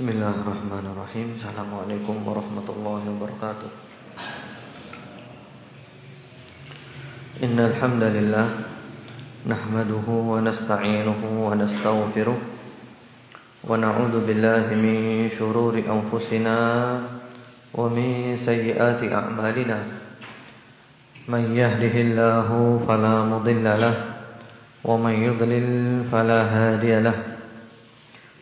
Bismillahirrahmanirrahim. Assalamualaikum warahmatullahi wabarakatuh. Innal hamdalillah nahmaduhu wa nasta'inuhu wa nastaghfiruh wa na'udzu billahi min shururi anfusina wa min sayyiati a'malina. Man yahdihillahu fala mudilla lahu wa man yudlil fala hadiya lahu.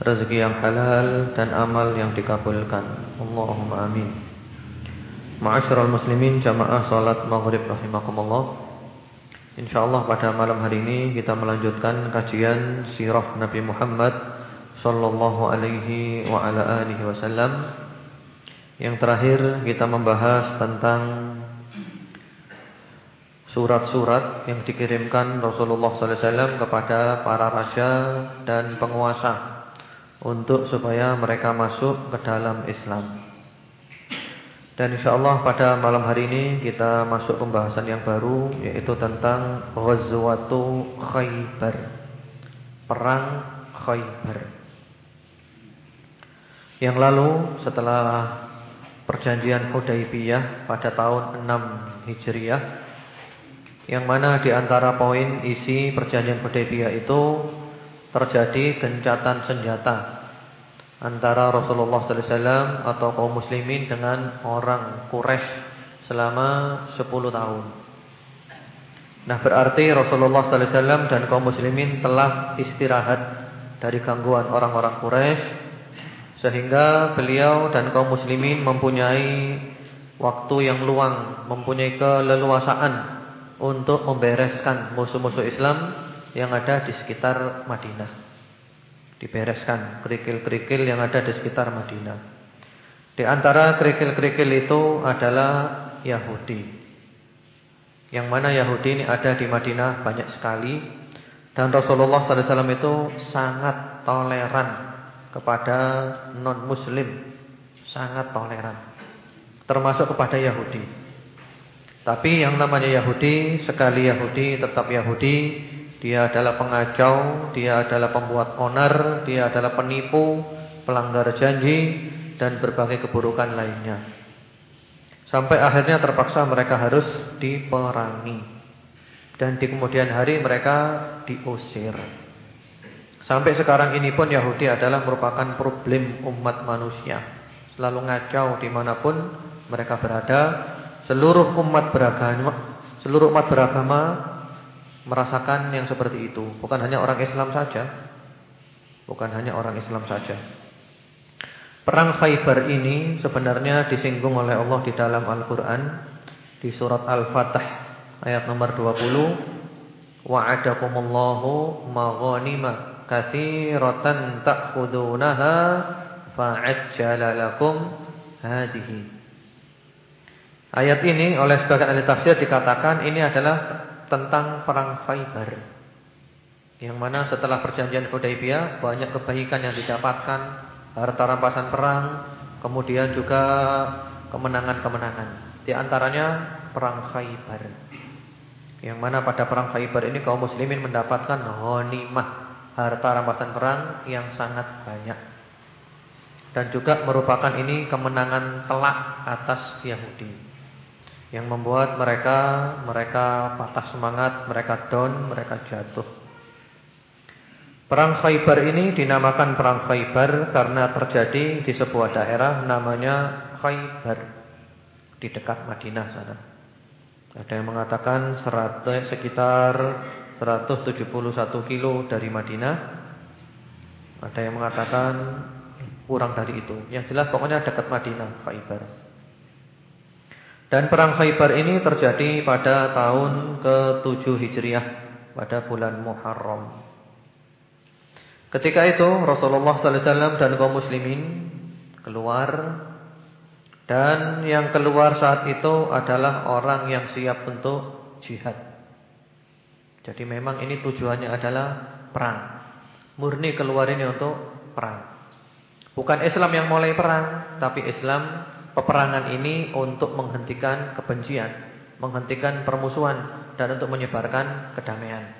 rezeki yang halal dan amal yang dikabulkan. Allahumma amin. Ma'asyiral muslimin jamaah salat maghrib rahimakumullah. Insyaallah pada malam hari ini kita melanjutkan kajian sirah Nabi Muhammad sallallahu alaihi wa ala alihi wasallam. Yang terakhir kita membahas tentang surat-surat yang dikirimkan Rasulullah sallallahu alaihi wasallam kepada para raja dan penguasa untuk supaya mereka masuk ke dalam Islam. Dan insyaallah pada malam hari ini kita masuk pembahasan yang baru yaitu tentang Ghazwatu Khaybar. Perang Khaybar. Yang lalu setelah perjanjian Hudaybiyah pada tahun 6 Hijriah yang mana di antara poin isi perjanjian Hudaybiyah itu terjadi gencatan senjata antara Rasulullah sallallahu alaihi wasallam atau kaum muslimin dengan orang Quraisy selama 10 tahun. Nah, berarti Rasulullah sallallahu alaihi wasallam dan kaum muslimin telah istirahat dari gangguan orang-orang Quraisy sehingga beliau dan kaum muslimin mempunyai waktu yang luang, mempunyai keleluasaan untuk membereskan musuh-musuh Islam yang ada di sekitar Madinah. Dibereskan kerikil-kerikil yang ada di sekitar Madinah. Di antara kerikil-kerikil itu adalah Yahudi. Yang mana Yahudi ini ada di Madinah banyak sekali dan Rasulullah SAW itu sangat toleran kepada non-muslim, sangat toleran. Termasuk kepada Yahudi. Tapi yang namanya Yahudi, sekali Yahudi tetap Yahudi dia adalah pengacau, dia adalah pembuat onar, dia adalah penipu, pelanggar janji dan berbagai keburukan lainnya. Sampai akhirnya terpaksa mereka harus diperangi. Dan di kemudian hari mereka diusir. Sampai sekarang ini pun Yahudi adalah merupakan problem umat manusia. Selalu ngacau di mana pun mereka berada. Seluruh umat beragama, seluruh umat beragama merasakan yang seperti itu. Bukan hanya orang Islam saja. Bukan hanya orang Islam saja. Perang Khaybar ini sebenarnya disinggung oleh Allah di dalam Al-Quran. Di surat Al-Fatah ayat nomor 20. Wa'adakumullahu maghanima kathiratan ta'khudunaha fa'ajjala lakum hadihi. Ayat ini oleh sebagian ahli tafsir dikatakan ini adalah tentang perang Khaybar. Yang mana setelah perjanjian Hudaybiyah banyak kebaikan yang didapatkan, harta rampasan perang, kemudian juga kemenangan-kemenangan. Di antaranya perang Khaybar. Yang mana pada perang Khaybar ini kaum muslimin mendapatkan ghanimah, harta rampasan perang yang sangat banyak. Dan juga merupakan ini kemenangan telak atas Yahudi yang membuat mereka mereka patah semangat, mereka down, mereka jatuh. Perang Khaybar ini dinamakan perang Khaybar karena terjadi di sebuah daerah namanya Khaybar di dekat Madinah sana. Ada yang mengatakan seratus, sekitar 171 kilo dari Madinah. Ada yang mengatakan kurang dari itu. Yang jelas pokoknya dekat Madinah, Khaybar. Dan perang Khaybar ini terjadi pada tahun ke-7 Hijriah pada bulan Muharram. Ketika itu Rasulullah sallallahu alaihi wasallam dan kaum muslimin keluar Dan yang keluar saat itu adalah orang yang siap untuk jihad. Jadi memang ini tujuannya adalah perang. Murni keluar ini untuk perang. Bukan Islam yang mulai perang, tapi Islam peperangan ini untuk menghentikan kebencian, menghentikan permusuhan dan untuk menyebarkan kedamaian.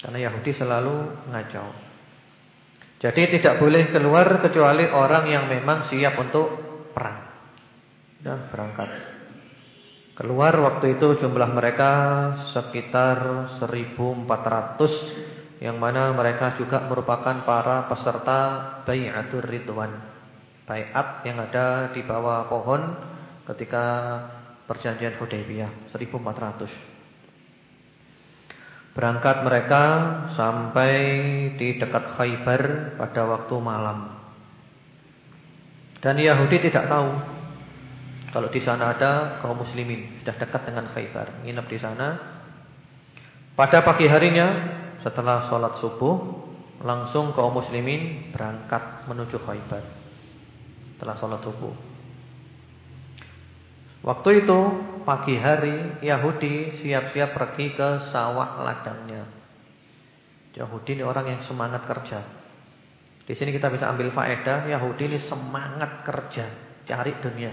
Karena Yahudi selalu ngacau. Jadi tidak boleh keluar kecuali orang yang memang siap untuk perang. Dan berangkat. Keluar waktu itu jumlah mereka sekitar 1400 yang mana mereka juga merupakan para peserta Bai'atur Ridwan. Bai'at yang ada di bawah pohon ketika perjanjian Hudaybiyah 1400. Berangkat mereka sampai di dekat Khaybar pada waktu malam. Dan Yahudi tidak tahu kalau di sana ada kaum muslimin, sudah dekat dengan Khaybar, nginep di sana. Pada pagi harinya setelah sholat subuh langsung kaum muslimin berangkat menuju Khaybar. Setelah sholat subuh. Waktu itu pagi hari Yahudi siap-siap pergi ke sawah ladangnya. Yahudi ini orang yang semangat kerja. Di sini kita bisa ambil faedah Yahudi ini semangat kerja, cari dunia.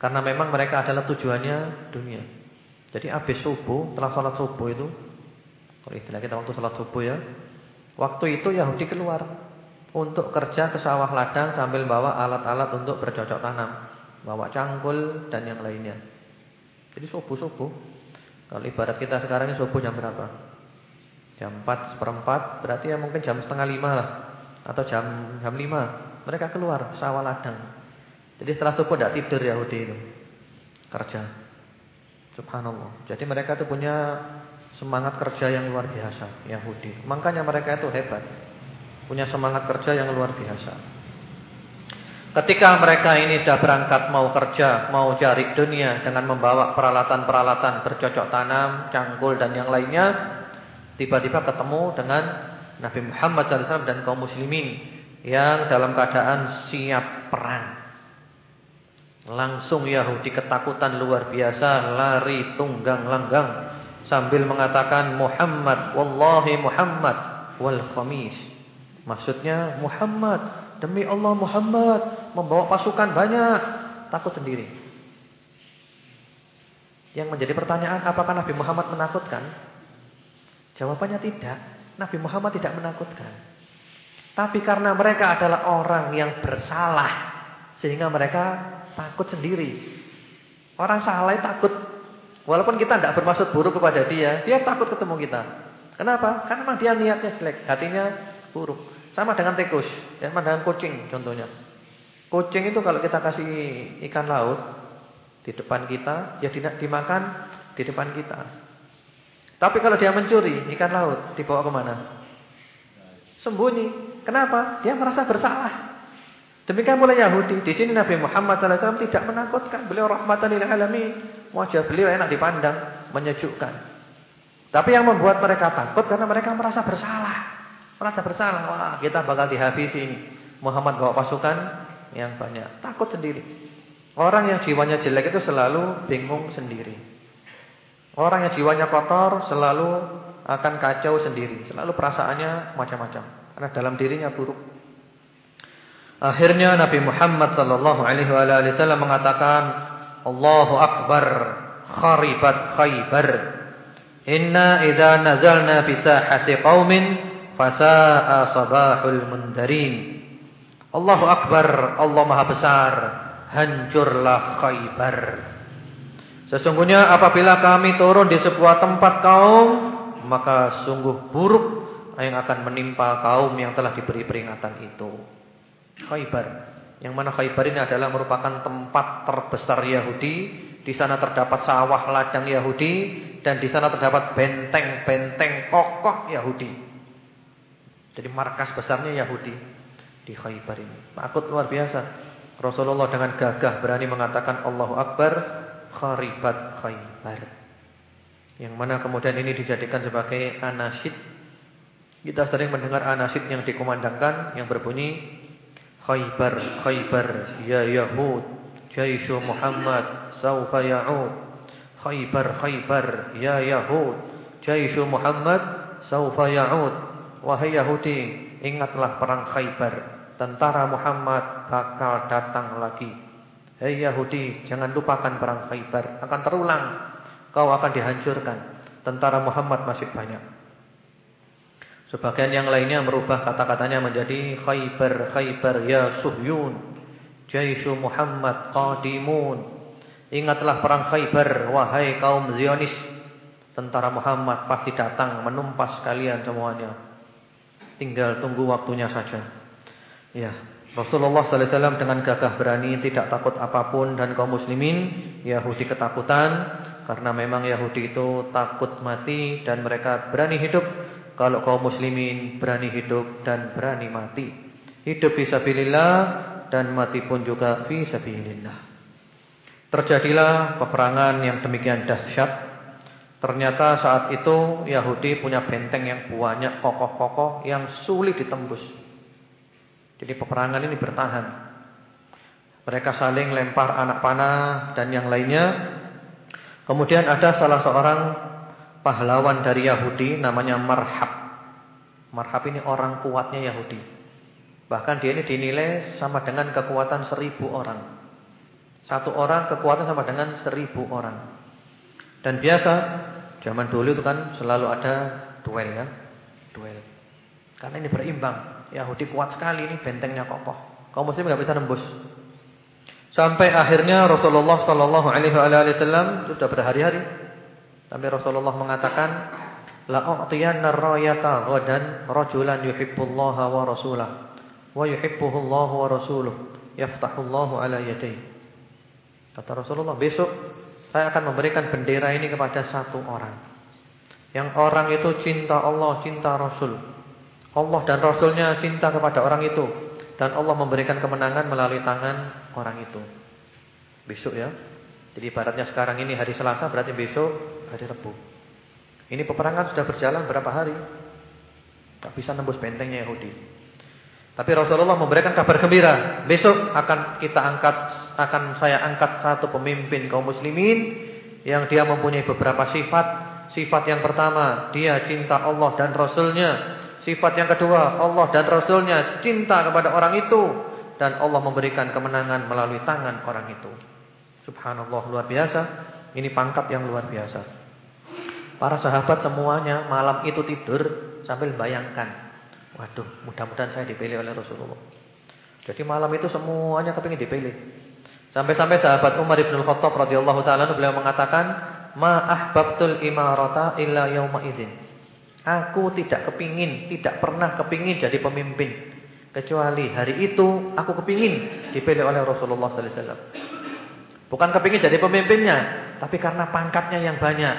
Karena memang mereka adalah tujuannya dunia. Jadi habis subuh, setelah sholat subuh itu kalau istilah kita waktu sholat subuh ya. Waktu itu Yahudi keluar untuk kerja ke sawah ladang sambil bawa alat-alat untuk bercocok tanam, bawa cangkul dan yang lainnya. Jadi subuh-subuh. Kalau ibarat kita sekarang ini subuh jam berapa? Jam 4 seperempat, berarti ya mungkin jam setengah lima lah. Atau jam jam 5. Mereka keluar ke sawah ladang. Jadi setelah subuh tidak tidur Yahudi itu. Kerja. Subhanallah. Jadi mereka itu punya Semangat kerja yang luar biasa Yahudi. Makanya mereka itu hebat. Punya semangat kerja yang luar biasa. Ketika mereka ini sudah berangkat mau kerja, mau cari dunia dengan membawa peralatan-peralatan bercocok tanam, cangkul dan yang lainnya, tiba-tiba ketemu dengan Nabi Muhammad SAW dan kaum muslimin yang dalam keadaan siap perang. Langsung Yahudi ketakutan luar biasa, lari tunggang langgang sambil mengatakan Muhammad wallahi Muhammad wal khamis. Maksudnya Muhammad, demi Allah Muhammad membawa pasukan banyak, takut sendiri. Yang menjadi pertanyaan apakah Nabi Muhammad menakutkan? Jawabannya tidak. Nabi Muhammad tidak menakutkan. Tapi karena mereka adalah orang yang bersalah sehingga mereka takut sendiri. Orang salah takut Walaupun kita tidak bermaksud buruk kepada dia, dia takut ketemu kita. Kenapa? Karena dia niatnya jelek, hatinya buruk. Sama dengan tikus, ya, sama dengan kucing contohnya. Kucing itu kalau kita kasih ikan laut di depan kita, ya tidak dimakan di depan kita. Tapi kalau dia mencuri ikan laut, dibawa ke mana? Sembunyi. Kenapa? Dia merasa bersalah. Demikian pula Yahudi. Di sini Nabi Muhammad SAW tidak menakutkan. Beliau rahmatan lil alamin. Wajah beliau enak dipandang, menyejukkan. Tapi yang membuat mereka takut karena mereka merasa bersalah. Merasa bersalah. Wah, kita bakal dihabisi ini. Muhammad bawa pasukan yang banyak. Takut sendiri. Orang yang jiwanya jelek itu selalu bingung sendiri. Orang yang jiwanya kotor selalu akan kacau sendiri. Selalu perasaannya macam-macam. Karena dalam dirinya buruk. Akhirnya Nabi Muhammad sallallahu alaihi wasallam mengatakan, "Allahu akbar, kharibat Khaybar. Inna idza nazalna fi sahati qaumin fasaa sabahul mundarin." Allahu akbar, Allah Maha besar, hancurlah Khaybar. Sesungguhnya apabila kami turun di sebuah tempat kaum, maka sungguh buruk yang akan menimpa kaum yang telah diberi peringatan itu. Khaybar. Yang mana Khaybar ini adalah merupakan tempat terbesar Yahudi. Di sana terdapat sawah ladang Yahudi dan di sana terdapat benteng-benteng kokoh Yahudi. Jadi markas besarnya Yahudi di Khaybar ini. Takut luar biasa. Rasulullah dengan gagah berani mengatakan Allahu Akbar kharibat Khaybar. Yang mana kemudian ini dijadikan sebagai anasid. Kita sering mendengar anasid yang dikumandangkan yang berbunyi Khaybar, Khaybar, ya Yahud, Jaishu Muhammad Saufa ya'ud Khaybar Khaybar Ya Yahud Jaishu Muhammad Saufa ya'ud Wahai Yahudi Ingatlah perang Khaybar. Tentara Muhammad bakal datang lagi. Hei Yahudi Jangan lupakan perang Khaybar. Akan terulang. Kau akan dihancurkan. Tentara Muhammad masih banyak. Sebagian yang lainnya merubah kata-katanya menjadi Khaybar Khaybar ya Suhyun. Jaisu Muhammad qadimun. Ingatlah perang Khaybar wahai kaum Zionis. Tentara Muhammad pasti datang menumpas kalian semuanya Tinggal tunggu waktunya saja Ya Rasulullah sallallahu alaihi wasallam dengan gagah berani tidak takut apa pun dan kaum muslimin Yahudi ketakutan karena memang Yahudi itu takut mati dan mereka berani hidup kalau kaum muslimin berani hidup dan berani mati. Hidup fisabilillah dan mati pun juga fisabilillah. Terjadilah peperangan yang demikian dahsyat. Ternyata saat itu Yahudi punya benteng yang banyak kokoh-kokoh yang sulit ditembus. Jadi peperangan ini bertahan. Mereka saling lempar anak panah dan yang lainnya. Kemudian ada salah seorang pahlawan dari Yahudi namanya Marhab. Marhab ini orang kuatnya Yahudi. Bahkan dia ini dinilai sama dengan kekuatan seribu orang. Satu orang kekuatan sama dengan seribu orang. Dan biasa zaman dulu itu kan selalu ada duel ya, duel. Karena ini berimbang. Yahudi kuat sekali ini bentengnya kokoh. Kaum muslim nggak bisa nembus. Sampai akhirnya Rasulullah Shallallahu Alaihi Wasallam sudah berhari-hari tapi Rasulullah mengatakan la u'tiyanna ar-rayata ghadan rajulan yuhibbullaha wa rasulahu wa yuhibbuhu Allah wa rasuluhu yaftahu Allah ala yadayhi. Kata Rasulullah, besok saya akan memberikan bendera ini kepada satu orang. Yang orang itu cinta Allah, cinta Rasul. Allah dan Rasulnya cinta kepada orang itu dan Allah memberikan kemenangan melalui tangan orang itu. Besok ya. Jadi ibaratnya sekarang ini hari Selasa berarti besok hari Rabu. Ini peperangan sudah berjalan berapa hari? Tak bisa nembus bentengnya Yahudi. Tapi Rasulullah memberikan kabar gembira, besok akan kita angkat akan saya angkat satu pemimpin kaum muslimin yang dia mempunyai beberapa sifat. Sifat yang pertama, dia cinta Allah dan Rasulnya. Sifat yang kedua, Allah dan Rasulnya cinta kepada orang itu dan Allah memberikan kemenangan melalui tangan orang itu. Subhanallah luar biasa. Ini pangkat yang luar biasa. Para sahabat semuanya malam itu tidur sambil bayangkan. Waduh, mudah-mudahan saya dipilih oleh Rasulullah. Jadi malam itu semuanya kepingin dipilih. Sampai-sampai sahabat Umar bin Khattab radhiyallahu taala beliau mengatakan, "Ma ahbabtul imarata illa yauma idzin." Aku tidak kepingin, tidak pernah kepingin jadi pemimpin kecuali hari itu aku kepingin dipilih oleh Rasulullah sallallahu alaihi wasallam. Bukan kepingin jadi pemimpinnya, tapi karena pangkatnya yang banyak.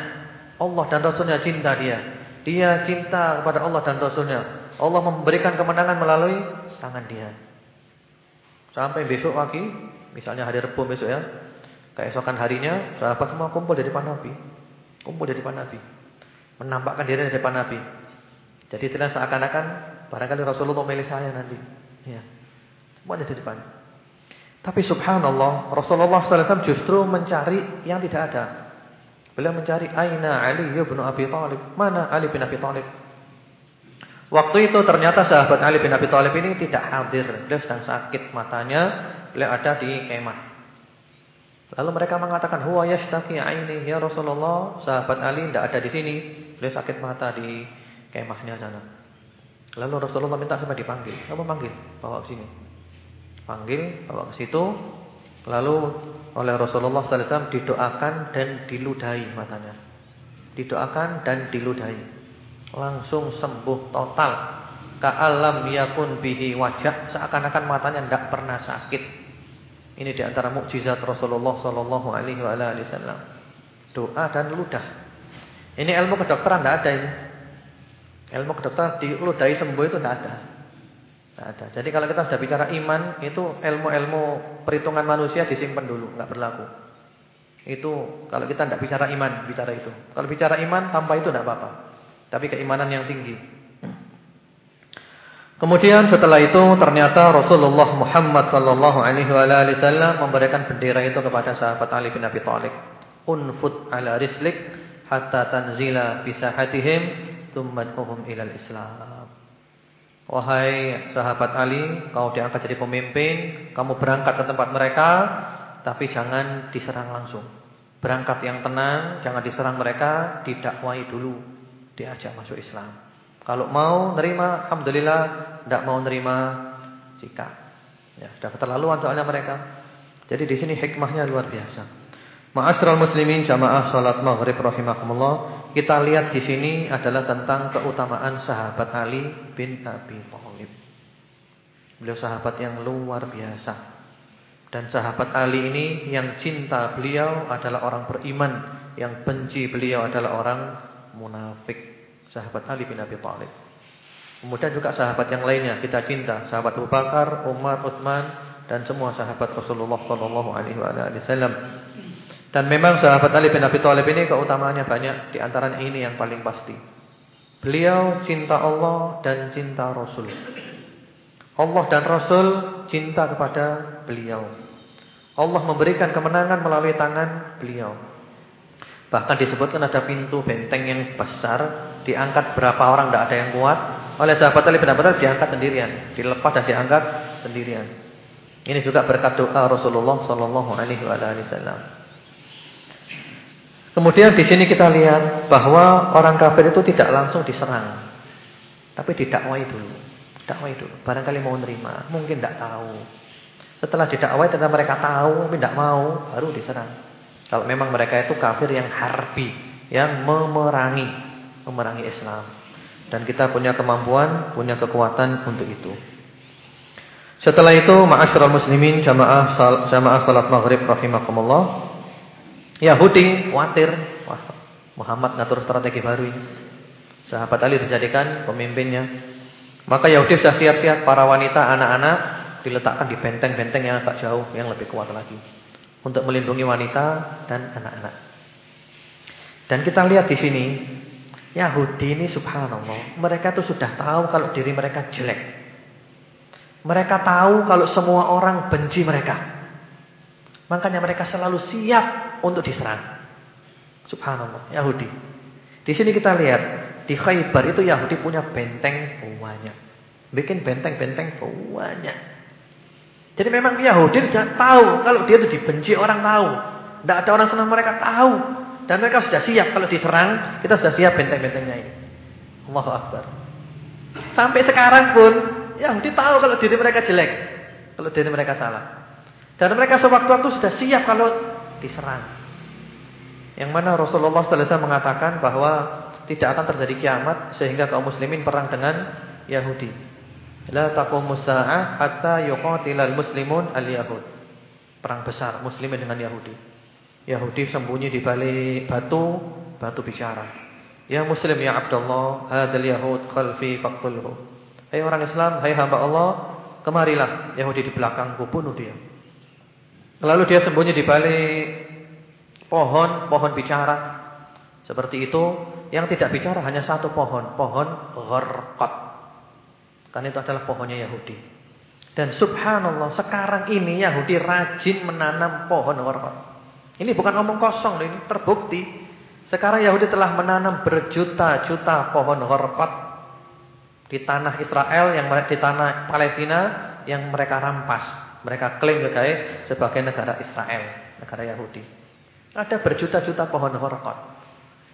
Allah dan Rasulnya cinta dia. Dia cinta kepada Allah dan Rasulnya. Allah memberikan kemenangan melalui tangan dia. Sampai besok pagi, misalnya hari Rabu besok ya. Keesokan harinya, sahabat semua kumpul di depan Nabi. Kumpul di depan Nabi. Menampakkan diri di depan Nabi. Jadi tidak seakan-akan barangkali Rasulullah memilih saya nanti. Ya. Semua di depan. Tapi subhanallah, Rasulullah SAW justru mencari yang tidak ada. Beliau mencari aina Ali bin Abi Thalib. Mana Ali bin Abi Thalib? Waktu itu ternyata sahabat Ali bin Abi Thalib ini tidak hadir. Beliau sedang sakit matanya. Beliau ada di kemah. Lalu mereka mengatakan, "Huwa yashtaki aini ya Rasulullah." Sahabat Ali tidak ada di sini. Beliau sakit mata di kemahnya sana. Lalu Rasulullah minta sama dipanggil. Apa panggil? Bawa ke sini panggil bawa ke situ lalu oleh Rasulullah sallallahu alaihi wasallam didoakan dan diludahi matanya didoakan dan diludahi langsung sembuh total ka'alam yakun bihi wajah seakan-akan matanya tidak pernah sakit ini di antara mukjizat Rasulullah sallallahu alaihi wasallam doa dan ludah ini ilmu kedokteran tidak ada ini ilmu kedokteran diludahi sembuh itu tidak ada Tidak ada. Jadi kalau kita sudah bicara iman, itu ilmu-ilmu perhitungan manusia disimpan dulu, nggak berlaku. Itu kalau kita tidak bicara iman, bicara itu. Kalau bicara iman tanpa itu tidak apa-apa. Tapi keimanan yang tinggi. Kemudian setelah itu ternyata Rasulullah Muhammad sallallahu alaihi wasallam memberikan bendera itu kepada sahabat Ali bin Abi Thalib. Unfut ala rislik hatta tanzila bisahatihim thumma tuhum ilal Islam. Wahai sahabat Ali, kau diangkat jadi pemimpin, kamu berangkat ke tempat mereka, tapi jangan diserang langsung. Berangkat yang tenang, jangan diserang mereka, didakwai dulu, diajak masuk Islam. Kalau mau nerima, alhamdulillah. Tidak mau nerima, sikap. Ya, sudah keterlaluan soalnya mereka. Jadi di sini hikmahnya luar biasa. Ma'asyiral muslimin jamaah salat maghrib rahimakumullah. Kita lihat di sini adalah tentang keutamaan sahabat Ali bin Abi Thalib. Beliau sahabat yang luar biasa. Dan sahabat Ali ini yang cinta beliau adalah orang beriman, yang benci beliau adalah orang munafik sahabat Ali bin Abi Thalib. Kemudian juga sahabat yang lainnya kita cinta, sahabat Abu Bakar, Umar, Utsman dan semua sahabat Rasulullah sallallahu alaihi wasallam. Dan memang sahabat Ali bin Abi Thalib ini keutamaannya banyak, di antaranya ini yang paling pasti. Beliau cinta Allah dan cinta Rasul. Allah dan Rasul cinta kepada beliau. Allah memberikan kemenangan melalui tangan beliau. Bahkan disebutkan ada pintu benteng yang besar diangkat berapa orang tidak ada yang kuat. Oleh sahabat Ali bin Abi diangkat sendirian, dilepas dan diangkat sendirian. Ini juga berkat doa Rasulullah sallallahu alaihi wasallam. Kemudian di sini kita lihat bahwa orang kafir itu tidak langsung diserang. Tapi didakwai dulu. Dakwai dulu. Barangkali mau menerima, mungkin tidak tahu. Setelah didakwai ternyata mereka tahu tapi tidak mau, baru diserang. Kalau memang mereka itu kafir yang harbi, yang memerangi memerangi Islam. Dan kita punya kemampuan, punya kekuatan untuk itu. Setelah itu, ma'asyiral muslimin jamaah sal, jamaah salat maghrib rahimakumullah. Yahudi khawatir, wah, Muhammad ngatur strategi baru ini. Sahabat Ali dijadikan pemimpinnya. Maka Yahudi sudah siap-siap para wanita, anak-anak diletakkan di benteng-benteng yang agak jauh, yang lebih kuat lagi. Untuk melindungi wanita dan anak-anak. Dan kita lihat di sini Yahudi ini subhanallah, mereka tuh sudah tahu kalau diri mereka jelek. Mereka tahu kalau semua orang benci mereka. Makanya mereka selalu siap untuk diserang. Subhanallah, Yahudi. Di sini kita lihat, di Khaybar itu Yahudi punya benteng banyak. Bikin benteng-benteng banyak. Jadi memang Yahudi sudah tahu kalau dia itu dibenci orang tahu. Tidak ada orang senang mereka tahu. Dan mereka sudah siap kalau diserang, kita sudah siap benteng-bentengnya ini. Allahu Akbar. Sampai sekarang pun Yahudi tahu kalau diri mereka jelek, kalau diri mereka salah. Dan mereka sewaktu-waktu sudah siap kalau diserang. Yang mana Rasulullah SAW mengatakan bahwa tidak akan terjadi kiamat sehingga kaum muslimin perang dengan Yahudi. La taqumus sa'ah hatta yuqatilal muslimun al-yahud. Perang besar muslimin dengan Yahudi. Yahudi sembunyi di balik batu, batu bicara. Ya muslim ya Abdullah, hadal yahud khalfi faqtulhu. Hai orang Islam, hai hamba Allah, kemarilah Yahudi di belakangku bunuh dia. Lalu dia sembunyi di balik pohon, pohon bicara. Seperti itu, yang tidak bicara hanya satu pohon, pohon gharqat. Karena itu adalah pohonnya Yahudi. Dan subhanallah, sekarang ini Yahudi rajin menanam pohon gharqat. Ini bukan omong kosong, ini terbukti. Sekarang Yahudi telah menanam berjuta-juta pohon horpat di tanah Israel yang di tanah Palestina yang mereka rampas. Mereka klaim sebagai sebagai negara Israel, negara Yahudi. Ada berjuta-juta pohon horpat.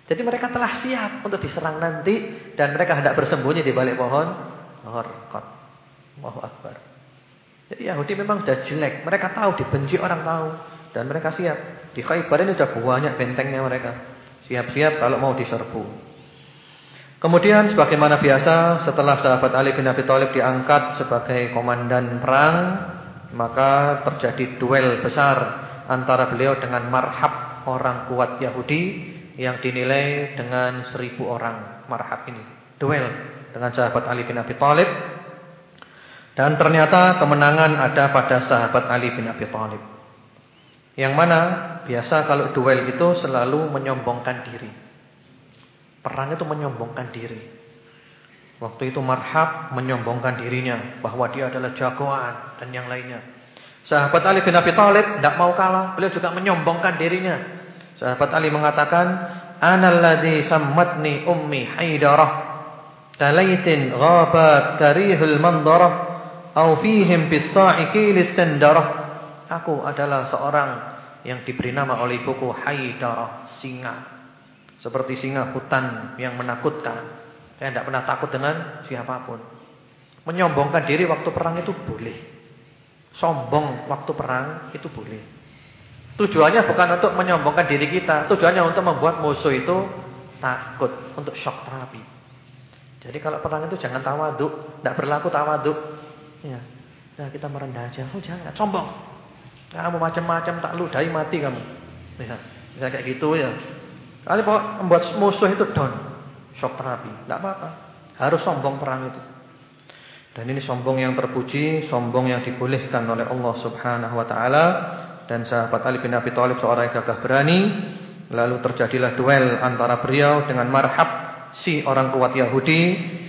Jadi mereka telah siap untuk diserang nanti dan mereka hendak bersembunyi di balik pohon horkat. Allahu Akbar. Jadi Yahudi memang sudah jelek. Mereka tahu dibenci orang tahu dan mereka siap. Di Khaybar ini sudah banyak bentengnya mereka. Siap-siap kalau mau diserbu. Kemudian sebagaimana biasa setelah sahabat Ali bin Abi Thalib diangkat sebagai komandan perang, maka terjadi duel besar antara beliau dengan Marhab orang kuat Yahudi yang dinilai dengan seribu orang Marhab ini. Duel dengan sahabat Ali bin Abi Thalib. Dan ternyata kemenangan ada pada sahabat Ali bin Abi Thalib. Yang mana biasa kalau duel itu selalu menyombongkan diri. Perang itu menyombongkan diri. Waktu itu marhab menyombongkan dirinya bahwa dia adalah jagoan dan yang lainnya. Sahabat Ali bin Abi Thalib tidak mau kalah, beliau juga menyombongkan dirinya. Sahabat Ali mengatakan, "Analladzi sammatni ummi Haidarah, talaitin ghabat karihul mandarah, au fihim bis-sa'i Aku adalah seorang yang diberi nama oleh ibuku Haidarah, singa. Seperti singa hutan yang menakutkan. Saya tidak pernah takut dengan siapa pun. Menyombongkan diri waktu perang itu boleh. Sombong waktu perang itu boleh. Tujuannya bukan untuk menyombongkan diri kita. Tujuannya untuk membuat musuh itu takut. Untuk shock terapi. Jadi kalau perang itu jangan tawaduk. Tidak berlaku tawaduk. Ya. Nah, kita merendah aja. Oh jangan. Sombong. Kamu macam-macam tak ludahi mati kamu. Ya. Bisa kayak gitu ya. Kali membuat musuh itu down. Shock terapi. Tidak apa-apa. Harus sombong perang itu. Dan ini sombong yang terpuji, sombong yang dibolehkan oleh Allah Subhanahu wa taala dan sahabat Ali bin Abi Thalib seorang yang gagah berani. Lalu terjadilah duel antara beliau dengan Marhab si orang kuat Yahudi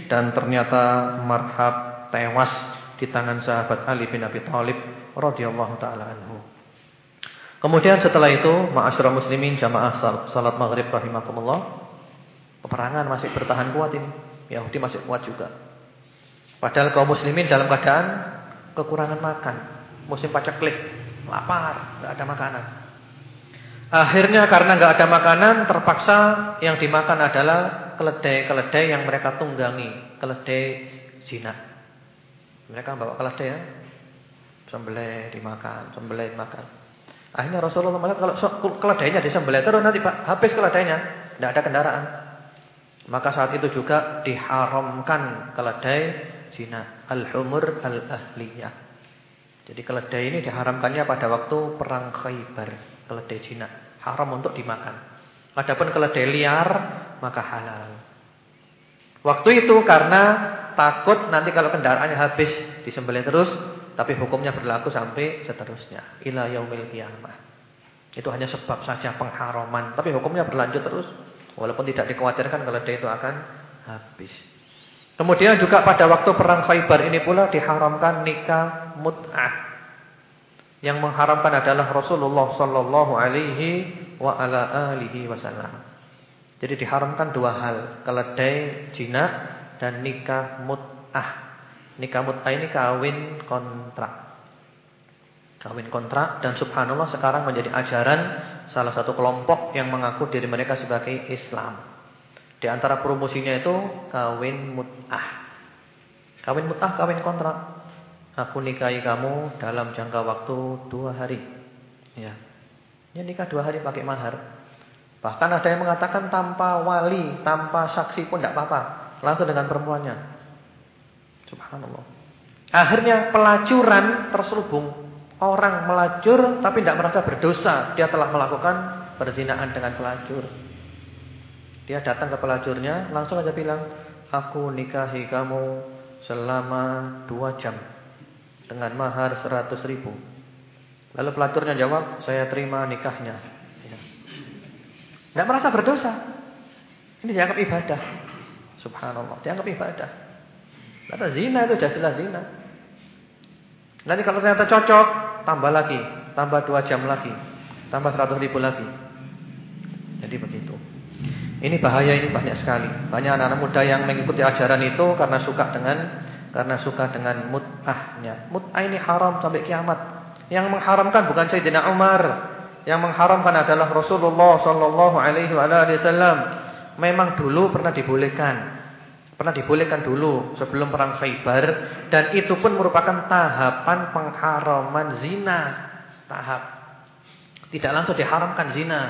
dan ternyata Marhab tewas di tangan sahabat Ali bin Abi Thalib radhiyallahu taala anhu. Kemudian setelah itu, ma'asyiral muslimin jamaah salat maghrib rahimakumullah. Peperangan masih bertahan kuat ini. Yahudi masih kuat juga. Padahal kaum muslimin dalam keadaan kekurangan makan. Musim paceklik, lapar, nggak ada makanan. Akhirnya karena nggak ada makanan, terpaksa yang dimakan adalah keledai-keledai yang mereka tunggangi, keledai Cina. Mereka bawa keledai ya, sembelih dimakan, sembelih dimakan. Akhirnya Rasulullah melihat kalau keledainya disembelih terus nanti Pak habis keledainya, tidak ada kendaraan. Maka saat itu juga diharamkan keledai zina al-humur al-ahliyah. Jadi keledai ini diharamkannya pada waktu perang Khaybar, keledai zina, haram untuk dimakan. Adapun keledai liar maka halal. Waktu itu karena takut nanti kalau kendaraannya habis disembelih terus, tapi hukumnya berlaku sampai seterusnya ila yaumil qiyamah. Itu hanya sebab saja pengharaman, tapi hukumnya berlanjut terus. Walaupun tidak dikhawatirkan dia itu akan habis. Kemudian juga pada waktu perang Khaybar ini pula diharamkan nikah mut'ah. Yang mengharamkan adalah Rasulullah sallallahu alaihi wa ala alihi wasallam. Jadi diharamkan dua hal, keledai jinak dan nikah mut'ah. Nikah mut'ah ini kawin kontrak. Kawin kontrak dan subhanallah sekarang menjadi ajaran salah satu kelompok yang mengaku diri mereka sebagai Islam. Di antara promosinya itu kawin mut'ah. Kawin mut'ah, kawin kontrak. Aku nikahi kamu dalam jangka waktu dua hari. Ya. Ya nikah dua hari pakai mahar. Bahkan ada yang mengatakan tanpa wali, tanpa saksi pun tidak apa-apa. Langsung dengan perempuannya. Subhanallah. Akhirnya pelacuran terselubung Orang melacur tapi tidak merasa berdosa. Dia telah melakukan perzinaan dengan pelacur. Dia datang ke pelacurnya, langsung aja bilang, Aku nikahi kamu selama dua jam. Dengan mahar seratus ribu. Lalu pelacurnya jawab, saya terima nikahnya. Ya. Tidak merasa berdosa. Ini dianggap ibadah. Subhanallah, dianggap ibadah. Kata zina itu jelas zina. Nanti kalau ternyata cocok, tambah lagi, tambah dua jam lagi, tambah seratus ribu lagi. Jadi begitu. Ini bahaya ini banyak sekali. Banyak anak-anak muda yang mengikuti ajaran itu karena suka dengan karena suka dengan mut'ahnya. Mut'ah ini haram sampai kiamat. Yang mengharamkan bukan Sayyidina Umar, yang mengharamkan adalah Rasulullah wasallam. Memang dulu pernah dibolehkan. Pernah dibolehkan dulu sebelum perang Khaybar dan itu pun merupakan tahapan pengharaman zina. Tahap. Tidak langsung diharamkan zina.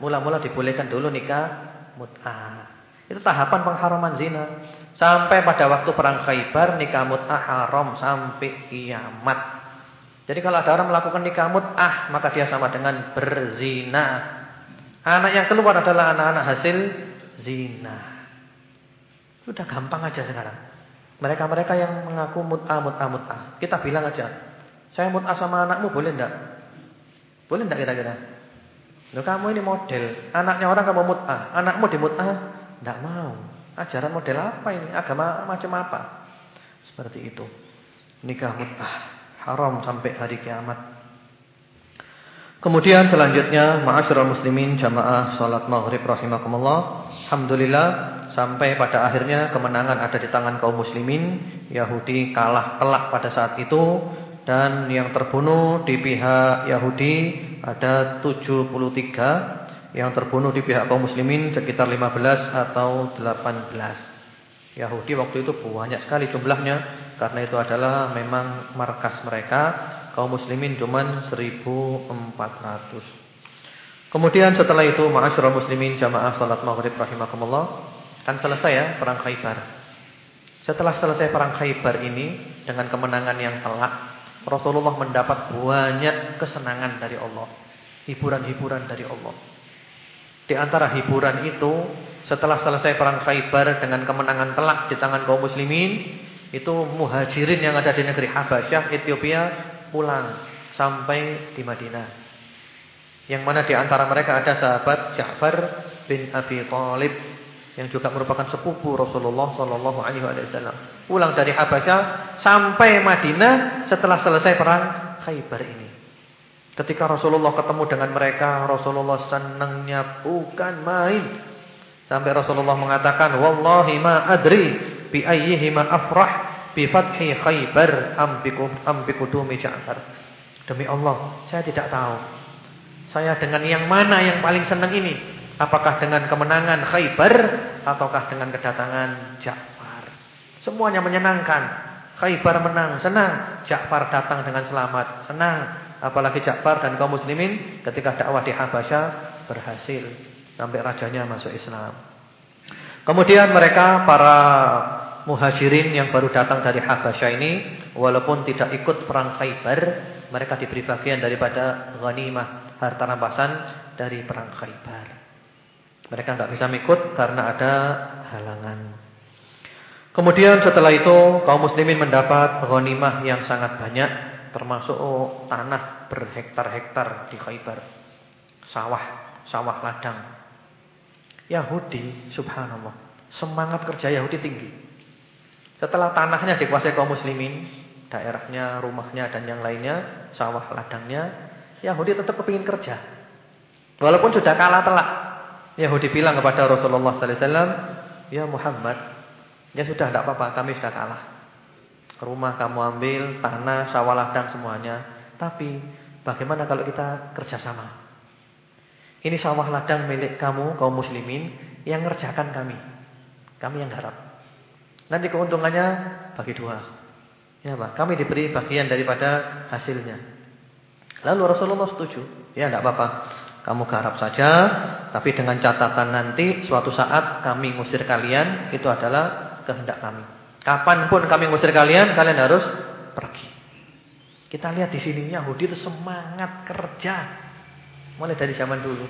Mula-mula dibolehkan dulu nikah mut'ah. Itu tahapan pengharaman zina. Sampai pada waktu perang Khaybar nikah mut'ah haram sampai kiamat. Jadi kalau ada orang melakukan nikah mut'ah maka dia sama dengan berzina. Anak yang keluar adalah anak-anak hasil zina. Sudah gampang aja sekarang. Mereka-mereka yang mengaku mut'ah, mut'ah, mut'ah. Kita bilang aja. Saya mut'ah sama anakmu boleh enggak? Boleh enggak kira-kira? Kamu ini model. Anaknya orang kamu mut'ah. Anakmu di mut'ah. Enggak mau. Ajaran model apa ini? Agama macam apa? Seperti itu. Nikah mut'ah haram sampai hari kiamat. Kemudian selanjutnya ma'asyiral muslimin jamaah salat maghrib rahimakumullah. Alhamdulillah sampai pada akhirnya kemenangan ada di tangan kaum muslimin. Yahudi kalah telak pada saat itu dan yang terbunuh di pihak Yahudi ada 73 yang terbunuh di pihak kaum muslimin sekitar 15 atau 18. Yahudi waktu itu banyak sekali jumlahnya karena itu adalah memang markas mereka. Kaum muslimin cuma 1400. Kemudian setelah itu ma'asyiral muslimin jamaah salat maghrib rahimakumullah kan selesai ya perang Khaibar. Setelah selesai perang Khaibar ini dengan kemenangan yang telak, Rasulullah mendapat banyak kesenangan dari Allah, hiburan-hiburan dari Allah. Di antara hiburan itu setelah selesai perang Khaybar dengan kemenangan telak di tangan kaum muslimin, itu muhajirin yang ada di negeri Habasyah, Ethiopia pulang sampai di Madinah. Yang mana di antara mereka ada sahabat Ja'far bin Abi Thalib yang juga merupakan sepupu Rasulullah wasallam. Pulang dari Habasyah sampai Madinah setelah selesai perang Khaybar ini. Ketika Rasulullah ketemu dengan mereka, Rasulullah senangnya bukan main. Sampai Rasulullah mengatakan, "Wallahi ma adri bi ayyihima afrah bi fathi Khaybar am bi qudumi Ja'far." Demi Allah, saya tidak tahu. Saya dengan yang mana yang paling senang ini? Apakah dengan kemenangan Khaybar ataukah dengan kedatangan Ja'far? Semuanya menyenangkan. Khaybar menang, senang. Ja'far datang dengan selamat, senang. Apalagi Ja'far dan kaum muslimin ketika dakwah di Habasyah berhasil sampai rajanya masuk Islam. Kemudian mereka para muhajirin yang baru datang dari Habasyah ini walaupun tidak ikut perang Khaybar, mereka diberi bagian daripada ghanimah, harta rampasan dari perang Khaybar. Mereka enggak bisa ikut karena ada halangan. Kemudian setelah itu kaum muslimin mendapat ghanimah yang sangat banyak termasuk oh, tanah berhektar-hektar di Khaybar. Sawah, sawah ladang. Yahudi, subhanallah, semangat kerja Yahudi tinggi. Setelah tanahnya dikuasai kaum muslimin, daerahnya, rumahnya dan yang lainnya, sawah ladangnya, Yahudi tetap kepingin kerja. Walaupun sudah kalah telak. Yahudi bilang kepada Rasulullah sallallahu alaihi wasallam, "Ya Muhammad, ya sudah tidak apa-apa, kami sudah kalah. Rumah kamu ambil, tanah, sawah ladang semuanya. Tapi bagaimana kalau kita kerjasama? Ini sawah ladang milik kamu, kaum muslimin, yang ngerjakan kami. Kami yang garap. Nanti keuntungannya bagi dua. Ya Pak, kami diberi bagian daripada hasilnya. Lalu Rasulullah setuju. Ya tidak apa-apa. Kamu garap saja, tapi dengan catatan nanti suatu saat kami ngusir kalian, itu adalah kehendak kami. Kapan pun kami ngusir kalian, kalian harus pergi. Kita lihat di sini Yahudi itu semangat kerja. Mulai dari zaman dulu.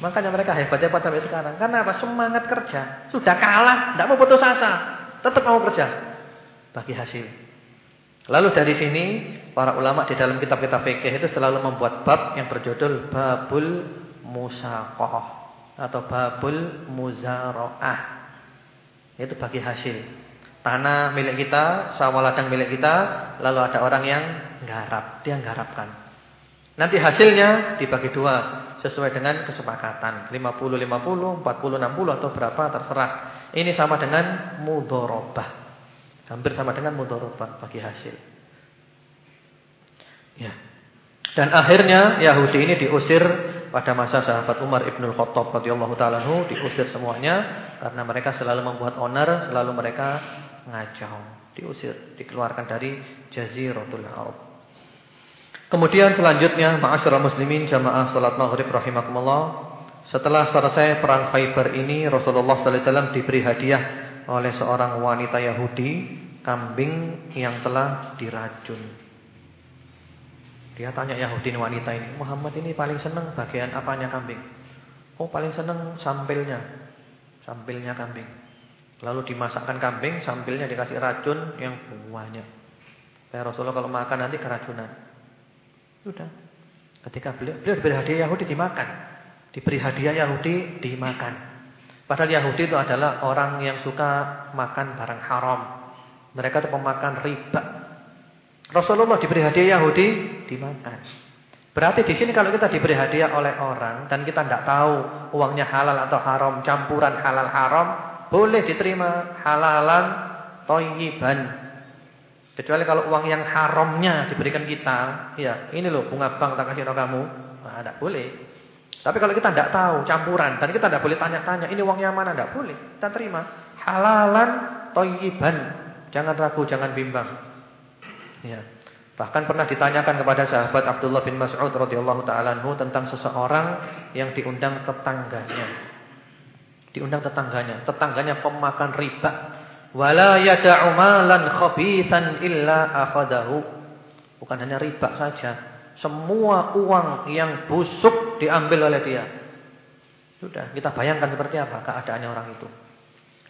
Makanya mereka hebat-hebat sampai sekarang. Karena apa? Semangat kerja. Sudah kalah, tidak mau putus asa. Tetap mau kerja. Bagi hasil. Lalu dari sini para ulama di dalam kitab-kitab fikih itu selalu membuat bab yang berjudul Babul Musaqah atau Babul Muzaraah. Itu bagi hasil tanah milik kita, sawah ladang milik kita, lalu ada orang yang garap, dia garapkan. Nanti hasilnya dibagi dua sesuai dengan kesepakatan, 50 50, 40 60 atau berapa terserah. Ini sama dengan mudharabah. Hampir sama dengan mudharabah bagi hasil. Ya. Dan akhirnya Yahudi ini diusir pada masa sahabat Umar Ibn Khattab radhiyallahu taala diusir semuanya karena mereka selalu membuat onar, selalu mereka ngacau, diusir, dikeluarkan dari Jaziratul Arab. Kemudian selanjutnya ma'asyiral muslimin jamaah salat maghrib rahimakumullah. Setelah selesai perang Khaybar ini Rasulullah sallallahu alaihi wasallam diberi hadiah oleh seorang wanita Yahudi kambing yang telah diracun. Dia tanya Yahudi wanita ini, "Muhammad ini paling senang bagian apanya kambing?" "Oh, paling senang sampilnya." Sampilnya kambing. Lalu dimasakkan kambing, sampilnya dikasih racun yang banyak. Ya Rasulullah kalau makan nanti keracunan. Sudah. Ketika beliau, beliau diberi hadiah Yahudi dimakan. Diberi hadiah Yahudi dimakan. Padahal Yahudi itu adalah orang yang suka makan barang haram. Mereka itu pemakan riba. Rasulullah diberi hadiah Yahudi dimakan. Berarti di sini kalau kita diberi hadiah oleh orang dan kita tidak tahu uangnya halal atau haram, campuran halal haram, boleh diterima halalan toyiban. Kecuali kalau uang yang haramnya diberikan kita, ya ini loh bunga bank tak kasih kamu, nah, tidak boleh. Tapi kalau kita tidak tahu campuran dan kita tidak boleh tanya-tanya ini uangnya mana, tidak boleh. Kita terima halalan toyiban. Jangan ragu, jangan bimbang. Ya. Bahkan pernah ditanyakan kepada sahabat Abdullah bin Mas'ud radhiyallahu taala tentang seseorang yang diundang tetangganya. Diundang tetangganya, tetangganya pemakan riba. Wala yad'u malan khabithan illa akhadahu. Bukan hanya riba saja, semua uang yang busuk diambil oleh dia. Sudah, kita bayangkan seperti apa keadaannya orang itu.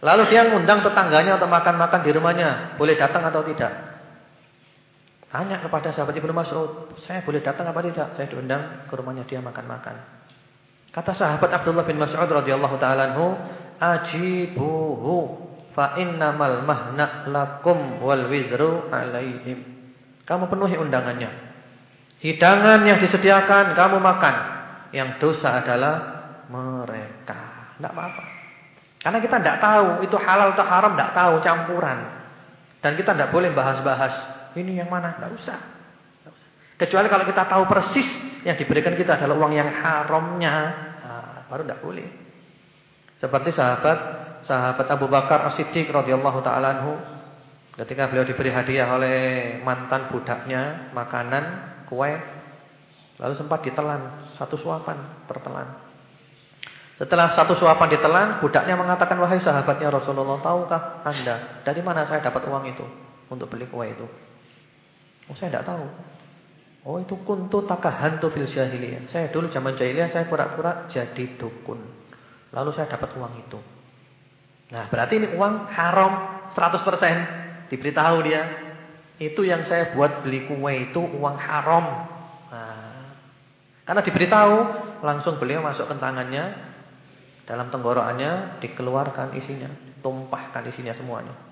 Lalu dia mengundang tetangganya untuk makan-makan di rumahnya, boleh datang atau tidak? Tanya kepada sahabat Ibnu Mas'ud, saya boleh datang apa tidak? Saya diundang ke rumahnya dia makan-makan. Kata sahabat Abdullah bin Mas'ud radhiyallahu taala anhu, "Ajibuhu fa innamal mahna lakum wal wizru alaihim." Kamu penuhi undangannya. Hidangan yang disediakan kamu makan. Yang dosa adalah mereka. Tidak apa-apa. Karena kita tidak tahu itu halal atau haram, tidak tahu campuran. Dan kita tidak boleh bahas-bahas ini yang mana? Tidak usah. Kecuali kalau kita tahu persis yang diberikan kita adalah uang yang haramnya, nah, baru tidak boleh. Seperti sahabat sahabat Abu Bakar As-Siddiq radhiyallahu taala anhu ketika beliau diberi hadiah oleh mantan budaknya makanan kue lalu sempat ditelan satu suapan tertelan. Setelah satu suapan ditelan, budaknya mengatakan wahai sahabatnya Rasulullah, tahukah Anda dari mana saya dapat uang itu untuk beli kue itu? Oh saya tidak tahu. Oh itu kuntu takahantu fil jahiliyah. Saya dulu zaman jahiliyah saya pura-pura jadi dukun. Lalu saya dapat uang itu. Nah berarti ini uang haram 100%. Diberitahu dia. Itu yang saya buat beli kue itu uang haram. Nah, karena diberitahu langsung beliau masukkan tangannya dalam tenggorokannya dikeluarkan isinya, tumpahkan isinya semuanya.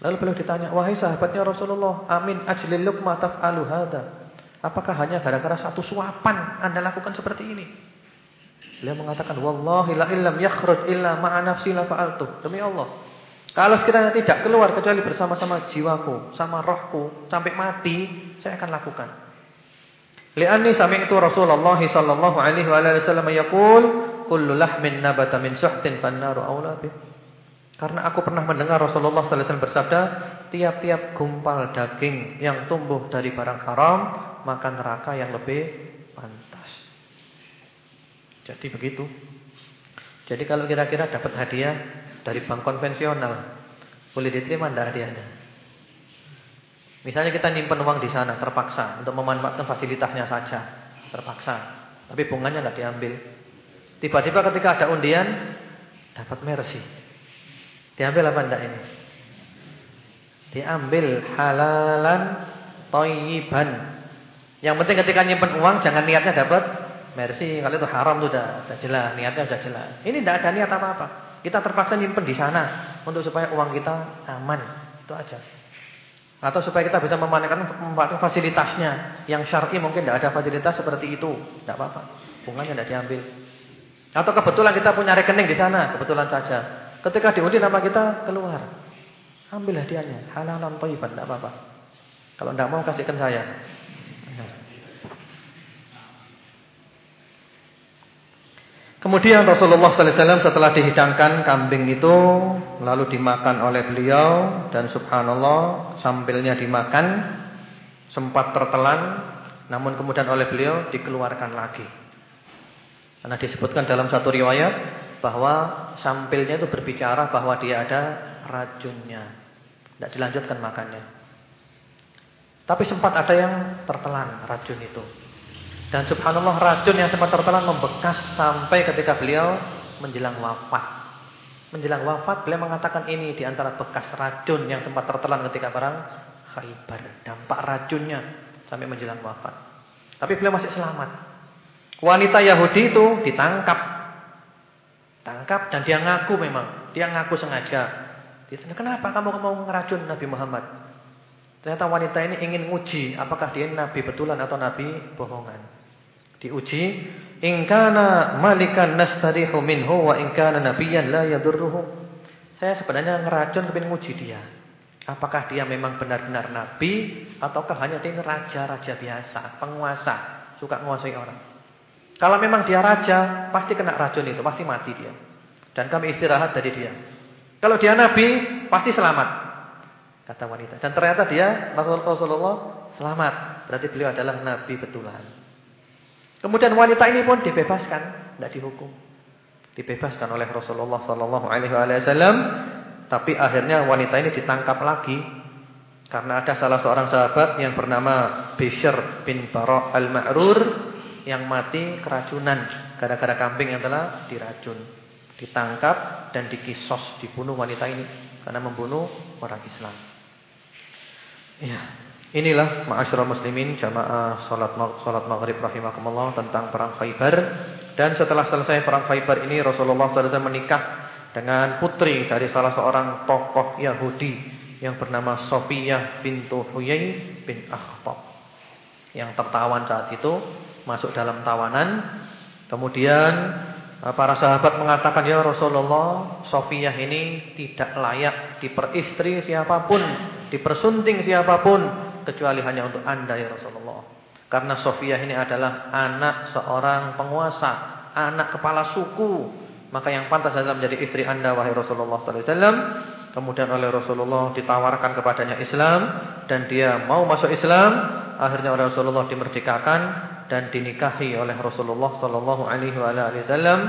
Lalu beliau ditanya, "Wahai sahabatnya Rasulullah, amin ajlil luqma taf'alu hadza?" Apakah hanya gara-gara satu suapan Anda lakukan seperti ini? Beliau mengatakan, "Wallahi la illam yakhruj illa ma'a nafsi la fa'altu." Demi Allah, kalau sekiranya tidak keluar kecuali bersama-sama jiwaku, sama rohku sampai mati, saya akan lakukan. Li'anni sami'tu Rasulullah sallallahu alaihi wasallam yaqul, "Kullu lahmin nabata min suhtin fan-naru aula bih." Karena aku pernah mendengar Rasulullah sallallahu alaihi wasallam bersabda, tiap-tiap gumpal daging yang tumbuh dari barang haram, maka neraka yang lebih pantas. Jadi begitu. Jadi kalau kira-kira dapat hadiah dari bank konvensional, boleh diterima enggak hadiahnya? Misalnya kita nyimpan uang di sana terpaksa untuk memanfaatkan fasilitasnya saja, terpaksa. Tapi bunganya enggak diambil. Tiba-tiba ketika ada undian dapat mercy. Diambil apa enggak ini? Diambil halalan toyiban. Yang penting ketika nyimpen uang jangan niatnya dapat mercy. Kalau itu haram sudah, sudah jelas, niatnya sudah jelas. Ini tidak ada niat apa-apa. Kita terpaksa nyimpen di sana untuk supaya uang kita aman. Itu aja. Atau supaya kita bisa memanfaatkan, memanfaatkan fasilitasnya. Yang syar'i mungkin tidak ada fasilitas seperti itu. Tidak apa-apa. Bunganya tidak diambil. Atau kebetulan kita punya rekening di sana, kebetulan saja. Ketika diundi nama kita keluar. Ambil hadiahnya, halalan thayyiban, tidak apa-apa. Kalau tidak mau kasihkan saya. Kemudian Rasulullah SAW setelah dihidangkan kambing itu lalu dimakan oleh beliau dan subhanallah sambilnya dimakan sempat tertelan namun kemudian oleh beliau dikeluarkan lagi. Karena disebutkan dalam satu riwayat bahwa sampilnya itu berbicara bahwa dia ada racunnya. Tidak dilanjutkan makannya. Tapi sempat ada yang tertelan racun itu. Dan subhanallah racun yang sempat tertelan membekas sampai ketika beliau menjelang wafat. Menjelang wafat beliau mengatakan ini di antara bekas racun yang sempat tertelan ketika perang Khaybar. Dampak racunnya sampai menjelang wafat. Tapi beliau masih selamat. Wanita Yahudi itu ditangkap Ditangkap dan dia ngaku memang. Dia ngaku sengaja. Ditanya, kenapa kamu mau ngeracun Nabi Muhammad? Ternyata wanita ini ingin uji apakah dia nabi betulan atau nabi bohongan. Diuji, in kana malikan nastarihu minhu wa in kana nabiyyan la yadurruhu. Saya sebenarnya ngeracun kepin nguji dia. Apakah dia memang benar-benar nabi ataukah hanya dia raja-raja biasa, penguasa, suka menguasai orang. Kalau memang dia raja, pasti kena racun itu, pasti mati dia. Dan kami istirahat dari dia. Kalau dia nabi, pasti selamat. Kata wanita. Dan ternyata dia Rasulullah selamat. Berarti beliau adalah nabi betulan. Kemudian wanita ini pun dibebaskan, tidak dihukum. Dibebaskan oleh Rasulullah sallallahu alaihi wasallam, tapi akhirnya wanita ini ditangkap lagi karena ada salah seorang sahabat yang bernama Bishr bin Bara al-Ma'rur yang mati keracunan gara-gara kambing yang telah diracun. Ditangkap dan dikisos, dibunuh wanita ini karena membunuh orang Islam. Ya, inilah ma'asyiral muslimin jamaah salat salat maghrib rahimakumullah tentang perang Khaibar dan setelah selesai perang Khaibar ini Rasulullah SAW menikah dengan putri dari salah seorang tokoh Yahudi yang bernama Sofiyah bintu Huyai bin Akhtab yang tertawan saat itu masuk dalam tawanan. Kemudian eh, para sahabat mengatakan ya Rasulullah, Sofiyah ini tidak layak diperistri siapa pun, dipersunting siapa pun kecuali hanya untuk Anda ya Rasulullah. Karena Sofiyah ini adalah anak seorang penguasa, anak kepala suku. Maka yang pantas adalah menjadi istri Anda wahai Rasulullah sallallahu alaihi wasallam. Kemudian oleh Rasulullah ditawarkan kepadanya Islam dan dia mau masuk Islam, akhirnya oleh Rasulullah dimerdekakan dan dinikahi oleh Rasulullah sallallahu alaihi wasallam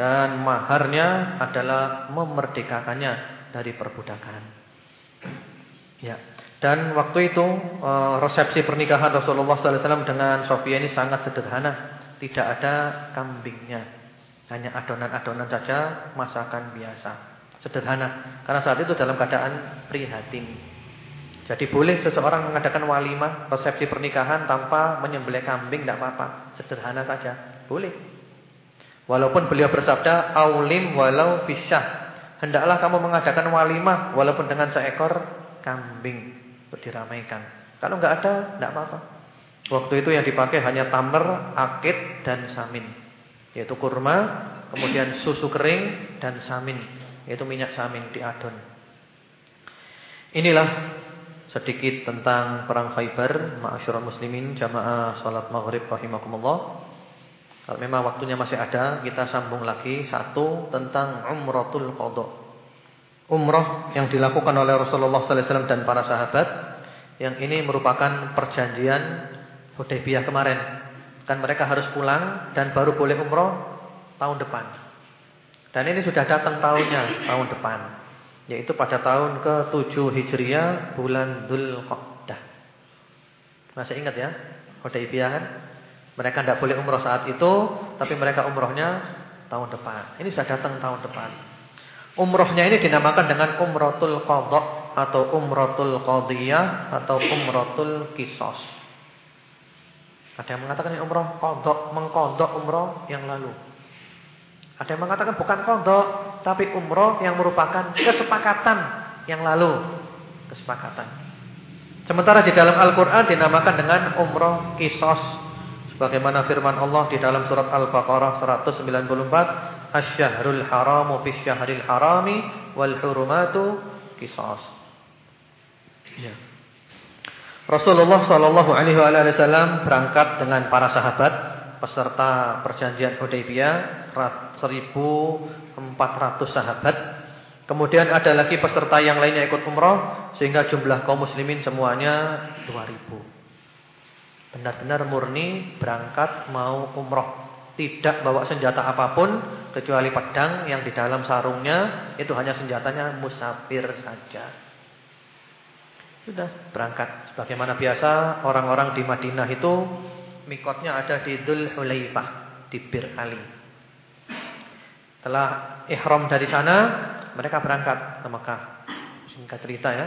dan maharnya adalah memerdekakannya dari perbudakan. Ya. Dan waktu itu eh, resepsi pernikahan Rasulullah sallallahu alaihi wasallam dengan Sofia ini sangat sederhana, tidak ada kambingnya. Hanya adonan-adonan saja masakan biasa. Sederhana, karena saat itu dalam keadaan prihatin. Jadi boleh seseorang mengadakan walimah resepsi pernikahan tanpa menyembelih kambing tidak apa-apa, sederhana saja, boleh. Walaupun beliau bersabda aulim walau bisa. Hendaklah kamu mengadakan walimah walaupun dengan seekor kambing untuk diramaikan. Kalau enggak ada, tidak apa-apa. Waktu itu yang dipakai hanya tamar, akid dan samin. Yaitu kurma, kemudian susu kering dan samin, yaitu minyak samin diadon. Inilah sedikit tentang perang Khaybar, ma'asyiral muslimin, jamaah salat maghrib rahimakumullah. Kalau memang waktunya masih ada, kita sambung lagi satu tentang umratul qadha. Umrah yang dilakukan oleh Rasulullah sallallahu alaihi wasallam dan para sahabat yang ini merupakan perjanjian Hudaybiyah kemarin. Kan mereka harus pulang dan baru boleh umrah tahun depan. Dan ini sudah datang tahunnya, tahun depan yaitu pada tahun ke-7 Hijriah bulan Dzulqa'dah. Masih ingat ya? Hudaybiyah kan? Mereka tidak boleh umroh saat itu, tapi mereka umrohnya tahun depan. Ini sudah datang tahun depan. Umrohnya ini dinamakan dengan umrotul qadha atau umrotul qadiyah atau umrotul kisos. Ada yang mengatakan ini umroh qadha, mengqadha umroh yang lalu. Ada yang mengatakan bukan kodok, tapi umroh yang merupakan kesepakatan yang lalu. Kesepakatan. Sementara di dalam Al-Quran dinamakan dengan umroh kisos. Sebagaimana firman Allah di dalam surat Al-Baqarah 194. Asyahrul haramu syahril harami wal hurumatu kisos. Ya. Rasulullah Shallallahu Alaihi Wasallam berangkat dengan para sahabat peserta perjanjian Hudaybiyah 1400 sahabat. Kemudian ada lagi peserta yang lainnya ikut umroh sehingga jumlah kaum muslimin semuanya 2000. Benar-benar murni berangkat mau umroh. Tidak bawa senjata apa pun kecuali pedang yang di dalam sarungnya itu hanya senjatanya musafir saja. Sudah berangkat. Sebagaimana biasa orang-orang di Madinah itu mikotnya ada di Dhul Hulaifah di Bir Ali. Setelah ihram dari sana, mereka berangkat ke Mekah. Singkat cerita ya.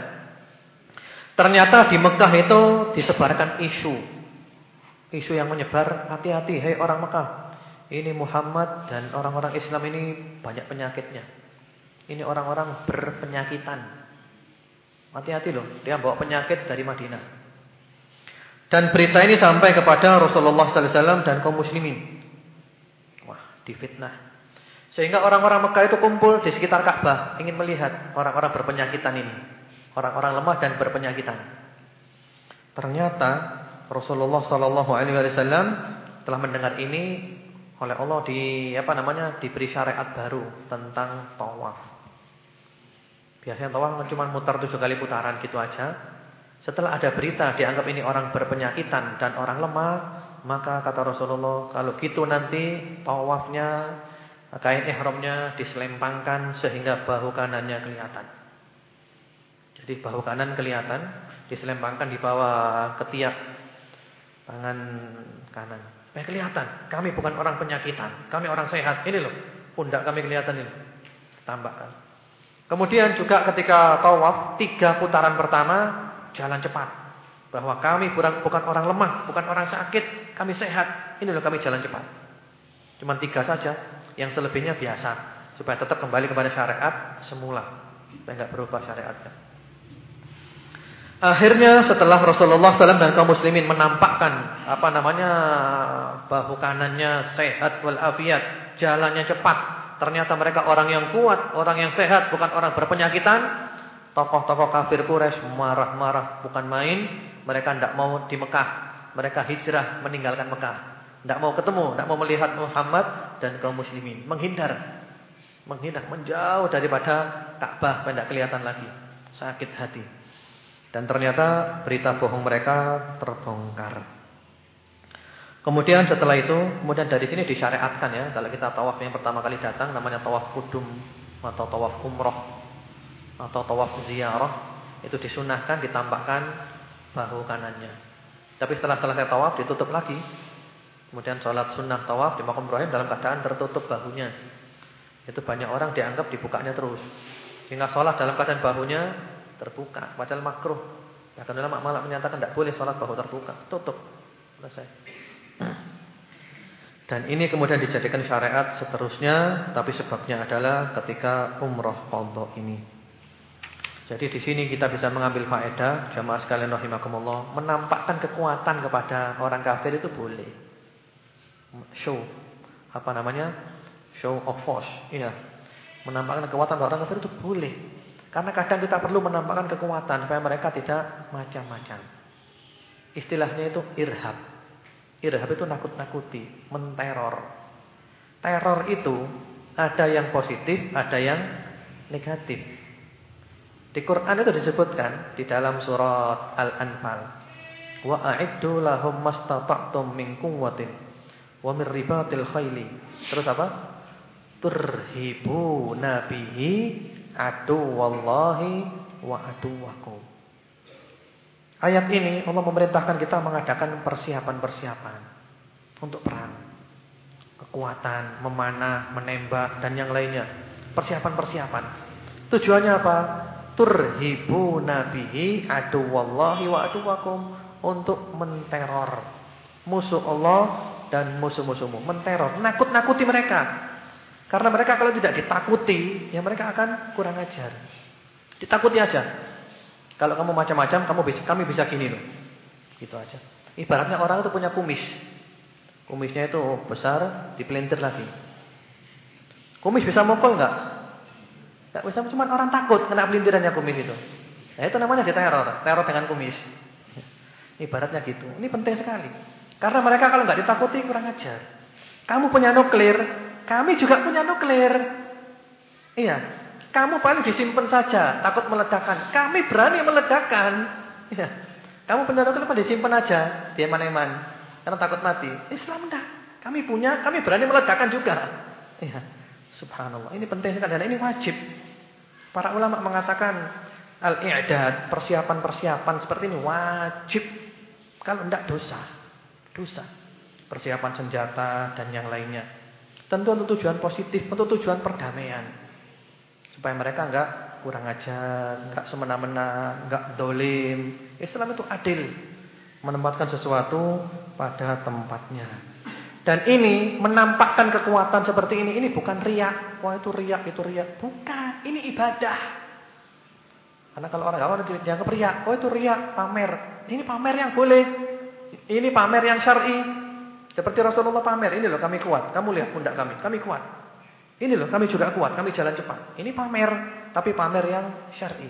Ternyata di Mekah itu disebarkan isu. Isu yang menyebar, hati-hati hai orang Mekah. ini Muhammad dan orang-orang Islam ini banyak penyakitnya. Ini orang-orang berpenyakitan. Hati-hati loh, dia bawa penyakit dari Madinah. Dan berita ini sampai kepada Rasulullah wasallam dan kaum muslimin. Wah, difitnah. Sehingga orang-orang Mekah itu kumpul di sekitar Ka'bah ingin melihat orang-orang berpenyakitan ini. Orang-orang lemah dan berpenyakitan. Ternyata Rasulullah wasallam telah mendengar ini oleh Allah di apa namanya diberi syariat baru tentang tawaf. Biasanya tawaf cuma mutar tujuh kali putaran gitu aja. Setelah ada berita dianggap ini orang berpenyakitan dan orang lemah, maka kata Rasulullah kalau gitu nanti tawafnya kain ihramnya diselempangkan sehingga bahu kanannya kelihatan. Jadi bahu kanan kelihatan diselempangkan di bawah ketiak tangan kanan. Eh kelihatan, kami bukan orang penyakitan, kami orang sehat. Ini loh, pundak kami kelihatan ini. Tambahkan. Kemudian juga ketika tawaf, tiga putaran pertama jalan cepat. Bahwa kami bukan orang lemah, bukan orang sakit, kami sehat. Ini loh kami jalan cepat. Cuma tiga saja, yang selebihnya biasa. Supaya tetap kembali kepada syariat semula. Supaya nggak berubah syariatnya. Akhirnya setelah Rasulullah SAW dan kaum muslimin menampakkan apa namanya bahu kanannya sehat walafiat, jalannya cepat. Ternyata mereka orang yang kuat, orang yang sehat, bukan orang berpenyakitan. Tokoh-tokoh kafir Quraisy marah-marah bukan main. Mereka tidak mau di Mekah. Mereka hijrah meninggalkan Mekah. Tidak mau ketemu, tidak mau melihat Muhammad dan kaum muslimin. Menghindar. Menghindar, menjauh daripada Ka'bah, tidak kelihatan lagi. Sakit hati. Dan ternyata berita bohong mereka terbongkar. Kemudian setelah itu, kemudian dari sini disyariatkan ya, kalau kita tawaf yang pertama kali datang namanya tawaf kudum atau tawaf umroh atau tawaf ziarah, itu disunahkan ditambahkan bahu kanannya. Tapi setelah selesai tawaf ditutup lagi. Kemudian sholat sunnah tawaf di makam Ibrahim dalam keadaan tertutup bahunya. Itu banyak orang dianggap dibukanya terus. Sehingga sholat dalam keadaan bahunya terbuka, padahal makruh. Ya kan ulama malah menyatakan tidak boleh sholat bahu terbuka, tutup. Selesai. Dan ini kemudian dijadikan syariat seterusnya, tapi sebabnya adalah ketika umroh qadha ini. Jadi di sini kita bisa mengambil faedah jamaah sekalian rahimakumullah, menampakkan kekuatan kepada orang kafir itu boleh. Show apa namanya? Show of force. Iya. Menampakkan kekuatan kepada orang kafir itu boleh. Karena kadang kita perlu menampakkan kekuatan supaya mereka tidak macam-macam. Istilahnya itu irhab. Irhab itu nakut-nakuti, menteror. Teror itu ada yang positif, ada yang negatif. Di Quran itu disebutkan di dalam surat Al-Anfal. Wa a'iddu lahum mastata'tum min quwwatin wa min ribatil khayli. Terus apa? Turhibu nabihi adu wallahi wa aduwakum. Ayat ini Allah memerintahkan kita mengadakan persiapan-persiapan untuk perang. Kekuatan, memanah, menembak dan yang lainnya. Persiapan-persiapan. Tujuannya apa? Turhibu nabihi adu wallahi wa aduwakum untuk menteror musuh Allah dan musuh-musuhmu, menteror, nakut-nakuti mereka karena mereka kalau tidak ditakuti, ya mereka akan kurang ajar. Ditakuti aja. Kalau kamu macam-macam, kamu bisa kami bisa gini loh. Gitu aja. Ibaratnya orang itu punya kumis. Kumisnya itu besar, dipelintir lagi. Kumis bisa mukul enggak? Enggak bisa, cuma orang takut kena pelintirannya kumis itu. Nah, itu namanya diteror, teror dengan kumis. Ibaratnya gitu. Ini penting sekali. Karena mereka kalau enggak ditakuti kurang ajar. Kamu punya nuklir, kami juga punya nuklir. Iya. Kamu paling disimpan saja, takut meledakkan. Kami berani meledakkan. Iya. Kamu punya nuklir apa disimpan aja, dia eman-eman. Karena takut mati. Islam enggak. Kami punya, kami berani meledakkan juga. Iya. Subhanallah. Ini penting sekali dan ini wajib. Para ulama mengatakan al-i'dad, persiapan-persiapan seperti ini wajib. Kalau enggak dosa. Dosa. Persiapan senjata dan yang lainnya. Tentu untuk tujuan positif, untuk tujuan perdamaian. Supaya mereka enggak kurang ajar, enggak semena-mena, enggak dolim. Islam itu adil. Menempatkan sesuatu pada tempatnya. Dan ini menampakkan kekuatan seperti ini. Ini bukan riak. Wah itu riak, itu riak. Bukan. Ini ibadah. Karena kalau orang awam dianggap riak. Oh itu riak, pamer. Ini pamer yang boleh. Ini pamer yang syar'i. Seperti Rasulullah pamer. Ini loh kami kuat. Kamu lihat pundak kami. Kami kuat. Ini loh kami juga kuat. Kami jalan cepat. Ini pamer. Tapi pamer yang syar'i.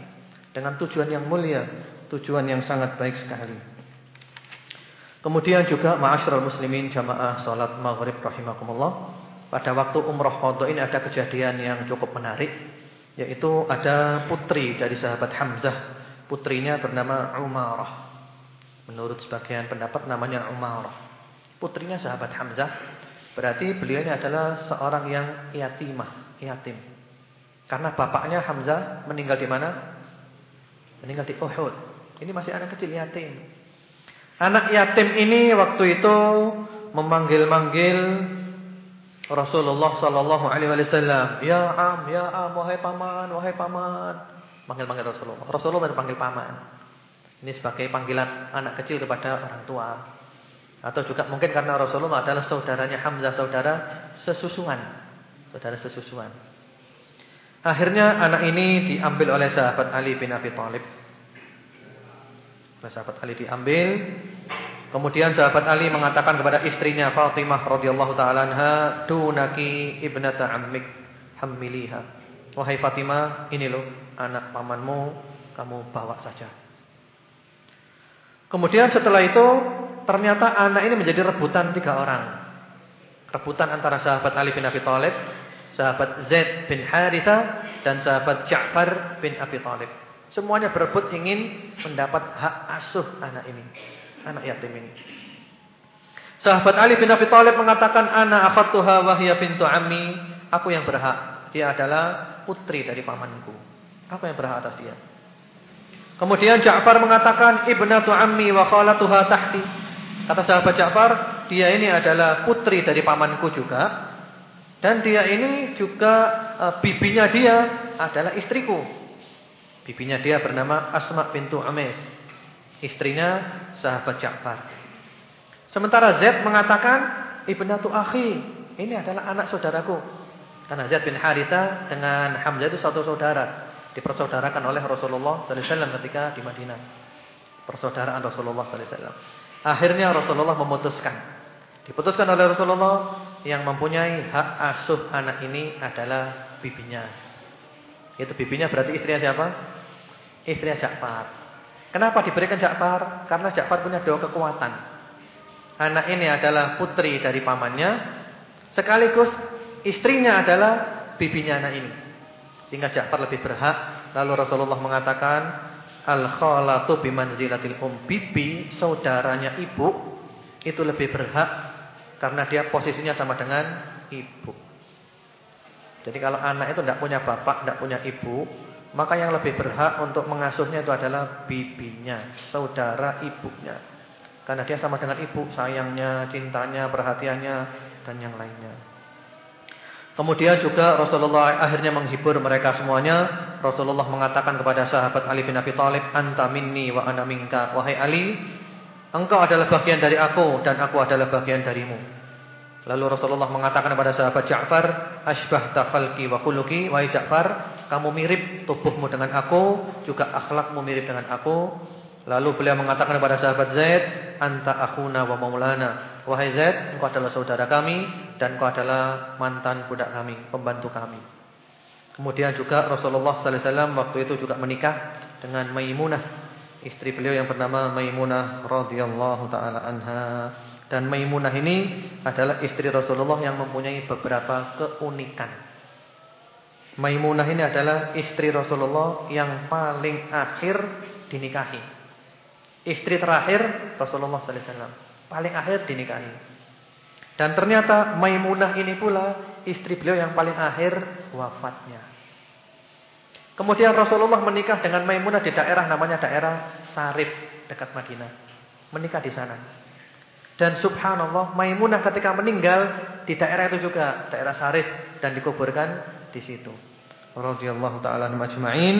Dengan tujuan yang mulia. Tujuan yang sangat baik sekali. Kemudian juga ma'asyiral muslimin jamaah salat maghrib rahimakumullah. Pada waktu umrah qadha ini ada kejadian yang cukup menarik yaitu ada putri dari sahabat Hamzah. Putrinya bernama Umarah. Menurut sebagian pendapat namanya Umarah. Putrinya sahabat Hamzah. Berarti beliau ini adalah seorang yang yatimah, yatim. Karena bapaknya Hamzah meninggal di mana? Meninggal di Uhud. Ini masih anak kecil yatim. Anak yatim ini waktu itu memanggil-manggil Rasulullah sallallahu alaihi wasallam, "Ya am, ya am, wahai paman, wahai paman." Panggil-panggil Rasulullah. Rasulullah panggil paman. Ini sebagai panggilan anak kecil kepada orang tua. Atau juga mungkin karena Rasulullah adalah saudaranya Hamzah, saudara sesusuan. Saudara sesusuan. Akhirnya anak ini diambil oleh sahabat Ali bin Abi Thalib sahabat Ali diambil. Kemudian sahabat Ali mengatakan kepada istrinya Fatimah radhiyallahu taala anha, "Dunaki ibnata ammik, hammiliha." Wahai Fatimah, ini loh anak pamanmu, kamu bawa saja. Kemudian setelah itu ternyata anak ini menjadi rebutan tiga orang. Rebutan antara sahabat Ali bin Abi Thalib, sahabat Zaid bin Haritha dan sahabat Ja'far bin Abi Thalib. Semuanya berebut ingin mendapat hak asuh anak ini. Anak yatim ini. Sahabat Ali bin Abi Thalib mengatakan ana akhadtuha wa hiya bintu ammi. Aku yang berhak. Dia adalah putri dari pamanku. Aku yang berhak atas dia. Kemudian Ja'far mengatakan ibnatu ammi wa khalatuha tahti. Kata sahabat Ja'far, dia ini adalah putri dari pamanku juga. Dan dia ini juga uh, bibinya dia adalah istriku. Bibinya dia bernama Asma bintu Umays. Istrinya sahabat Ja'far. Sementara Z mengatakan ibnatu akhi, ini adalah anak saudaraku. Karena Zaid bin Haritha dengan Hamzah itu satu saudara, dipersaudarakan oleh Rasulullah wasallam ketika di Madinah. Persaudaraan Rasulullah wasallam. Akhirnya Rasulullah memutuskan. Diputuskan oleh Rasulullah yang mempunyai hak asuh anak ini adalah bibinya. Itu bibinya berarti istrinya siapa? Istrinya Ja'far. Kenapa diberikan Ja'far? Karena Ja'far punya dua kekuatan. Anak ini adalah putri dari pamannya, sekaligus istrinya adalah bibinya anak ini. Sehingga Ja'far lebih berhak. Lalu Rasulullah mengatakan, Al-khalatu bimanzilatil um. Bibi, saudaranya ibu, itu lebih berhak karena dia posisinya sama dengan ibu. Jadi kalau anak itu tidak punya bapak, tidak punya ibu, maka yang lebih berhak untuk mengasuhnya itu adalah bibinya, saudara ibunya. Karena dia sama dengan ibu, sayangnya, cintanya, perhatiannya dan yang lainnya. Kemudian juga Rasulullah akhirnya menghibur mereka semuanya. Rasulullah mengatakan kepada sahabat Ali bin Abi Thalib, "Anta minni wa ana minka." Wahai Ali, engkau adalah bagian dari aku dan aku adalah bagian darimu. Lalu Rasulullah mengatakan kepada sahabat Ja'far, "Asbah tafalki wa khuluqi." Wahai Ja'far, kamu mirip tubuhmu dengan aku, juga akhlakmu mirip dengan aku. Lalu beliau mengatakan kepada sahabat Zaid, "Anta akhuna wa maulana." Wahai Zaid, engkau adalah saudara kami dan engkau adalah mantan budak kami, pembantu kami. Kemudian juga Rasulullah sallallahu alaihi wasallam waktu itu juga menikah dengan Maimunah, istri beliau yang bernama Maimunah radhiyallahu taala anha. Dan Maimunah ini adalah istri Rasulullah yang mempunyai beberapa keunikan. Maimunah ini adalah istri Rasulullah yang paling akhir dinikahi. Istri terakhir Rasulullah sallallahu alaihi wasallam, paling akhir dinikahi. Dan ternyata Maimunah ini pula istri beliau yang paling akhir wafatnya. Kemudian Rasulullah menikah dengan Maimunah di daerah namanya daerah Sarif dekat Madinah. Menikah di sana. Dan subhanallah Maimunah ketika meninggal di daerah itu juga daerah Sarif dan dikuburkan di situ. Radhiyallahu taala majma'in.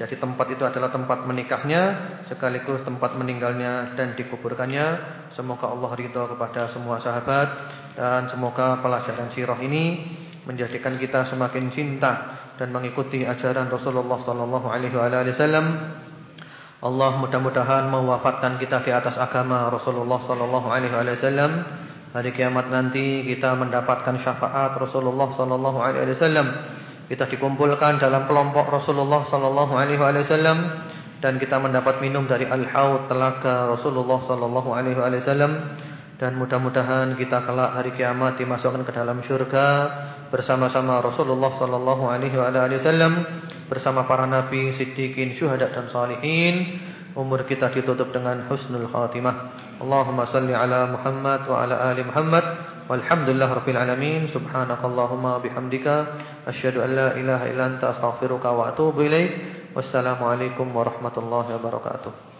Jadi tempat itu adalah tempat menikahnya sekaligus tempat meninggalnya dan dikuburkannya. Semoga Allah ridha kepada semua sahabat dan semoga pelajaran sirah ini menjadikan kita semakin cinta dan mengikuti ajaran Rasulullah sallallahu alaihi wasallam. Allah mudah-mudahan mewafatkan kita di atas agama Rasulullah sallallahu alaihi wasallam. Hari kiamat nanti kita mendapatkan syafaat Rasulullah sallallahu alaihi wasallam. Kita dikumpulkan dalam kelompok Rasulullah sallallahu alaihi wasallam dan kita mendapat minum dari al-haud telaga Rasulullah sallallahu alaihi wasallam dan mudah-mudahan kita kelak hari kiamat dimasukkan ke dalam syurga bersama-sama Rasulullah sallallahu alaihi wasallam bersama para nabi, siddiqin, syuhada dan salihin. Umur kita ditutup dengan husnul khatimah. Allahumma salli ala Muhammad wa ala ali Muhammad. Walhamdulillah rabbil alamin. Subhanakallahumma bihamdika asyhadu an la ilaha illa anta astaghfiruka wa atubu ilaik. Wassalamualaikum warahmatullahi wabarakatuh.